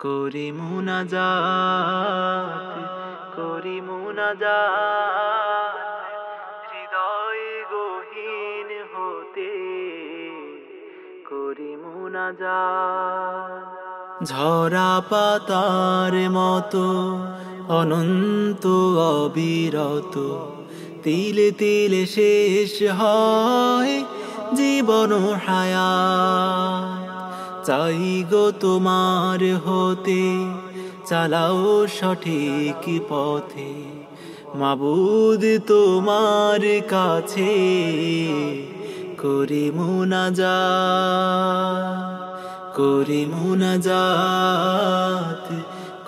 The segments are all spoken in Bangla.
করি মুনাজাত করি মুনাজাত, হৃদয় গহীন হতে করি মুনাজাত। ঝরা পাতার মতো অনন্ত অবিরত, তিলে তিলে শেষ হয় জীবন হায়া চাই গো তোমার হতে, চালাও সঠিক পথে। মাবুদ তোমার কাছে করি মুনাজা করি মুনা মুনাজাত,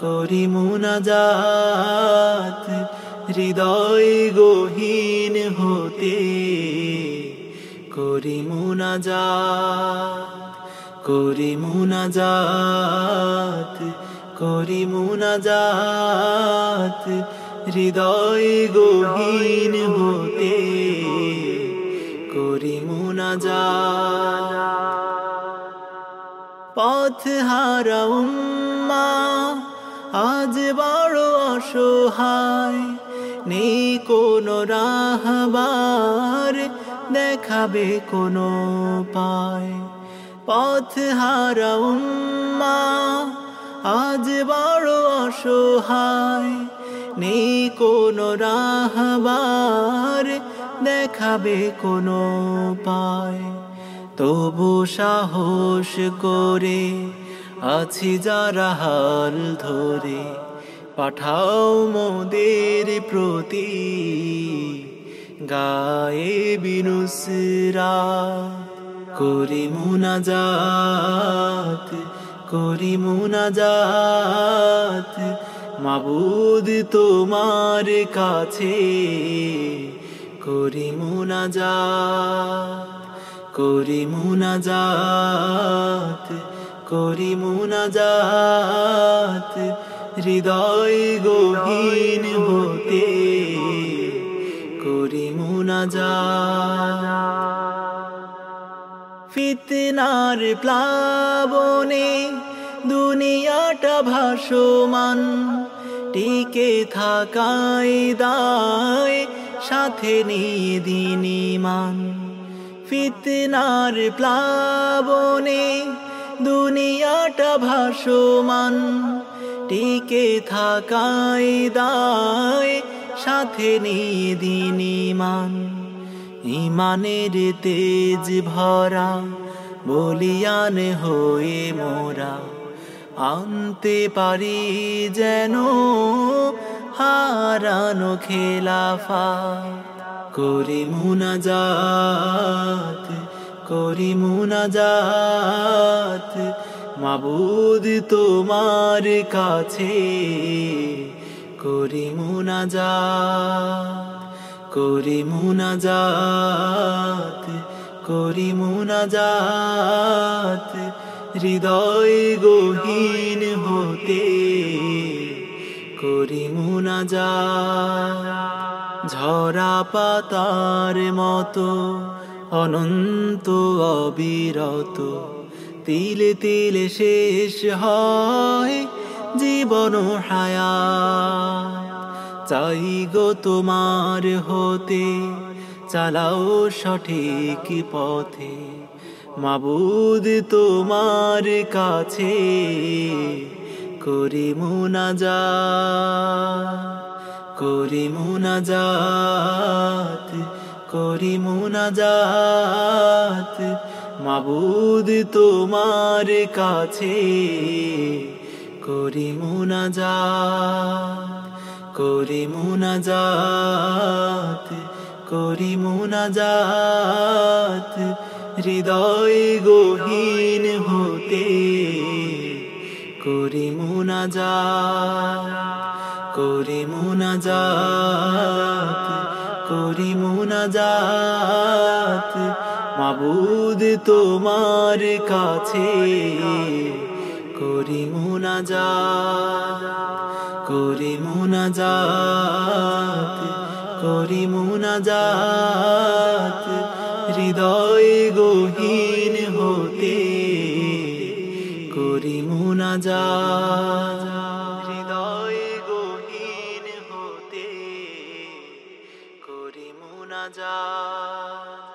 করি মুনা মুনাজাত। হৃদয় গহীন হতে করি মুনা মুনাজাত। করি মুনাজাত করি মুনাজাত, হৃদয় গহীন হতে করি মুনাজাত। পথ হারা উম্মা, আজ বড় অসহায়, নেই কোনো রাহবার, দেখাবে কোনো পায়। পথ হারা উম্মা, আজ বড় অসহায়। নেই কোনো রাহবার দেখাবে কোনো পায় তবু সাহস করে আছি যারা হাল ধরে, পাঠাও মোদের প্রতি। গায়ে বিনুসরা করি মুনাজাত করি মুনাজাত। মাবুদ তোমার কাছে করি মুনাজাত করি মুনাজাত করি মুনাজাত। হৃদয় গহীন হতে করি মুনাজাত। ফিতনার প্লাবনে দুনিয়াটা ভাসমান, টিকে থাকাই দায়, সাথে নিয়ে দিনিমান ফিতনার প্লাবনে দুনিয়াটা ভাসমান, টিকে থাকাই দায়, সাথে নিয়ে দিনিমান ইমানের তেজ ভরা, বলিয়ান হয়ে মোরা। আনতে পারি যেন হারানো খেলাফা। করি মুনাজাত করি মুনাজাত, মাবুদ তোমার কাছে। করি মুনাজাত। করি মুনাজাত করি মুনাজাত, হৃদয় গহীন হতে করি মুনাজাত। ঝরা পাতার মতো অনন্ত অবিরত, তিলে তিলে শেষ হয় জীবন হায়া চাই গো তোমার হতে, চালাও সঠিক পথে। মাবুদ তোমার কাছে করি মুনাজা করি মুনাজাত করি মুনাজাত। মাবুদ তোমার কাছে করি মুনাজাত। করি মুনাজাত করি মুনাজাত, হৃদয় গহীন হতে করি মুনাজাত করি মুনাজাত করি মুনাজাত। মাবুদ তোমার কাছে করি মুনাজাত করি মুনাজাত করি মুনাজাত হৃদয় গহীন হতে করি করি মুনাজাত হৃদয় গহীন হতে করি মুনাজাত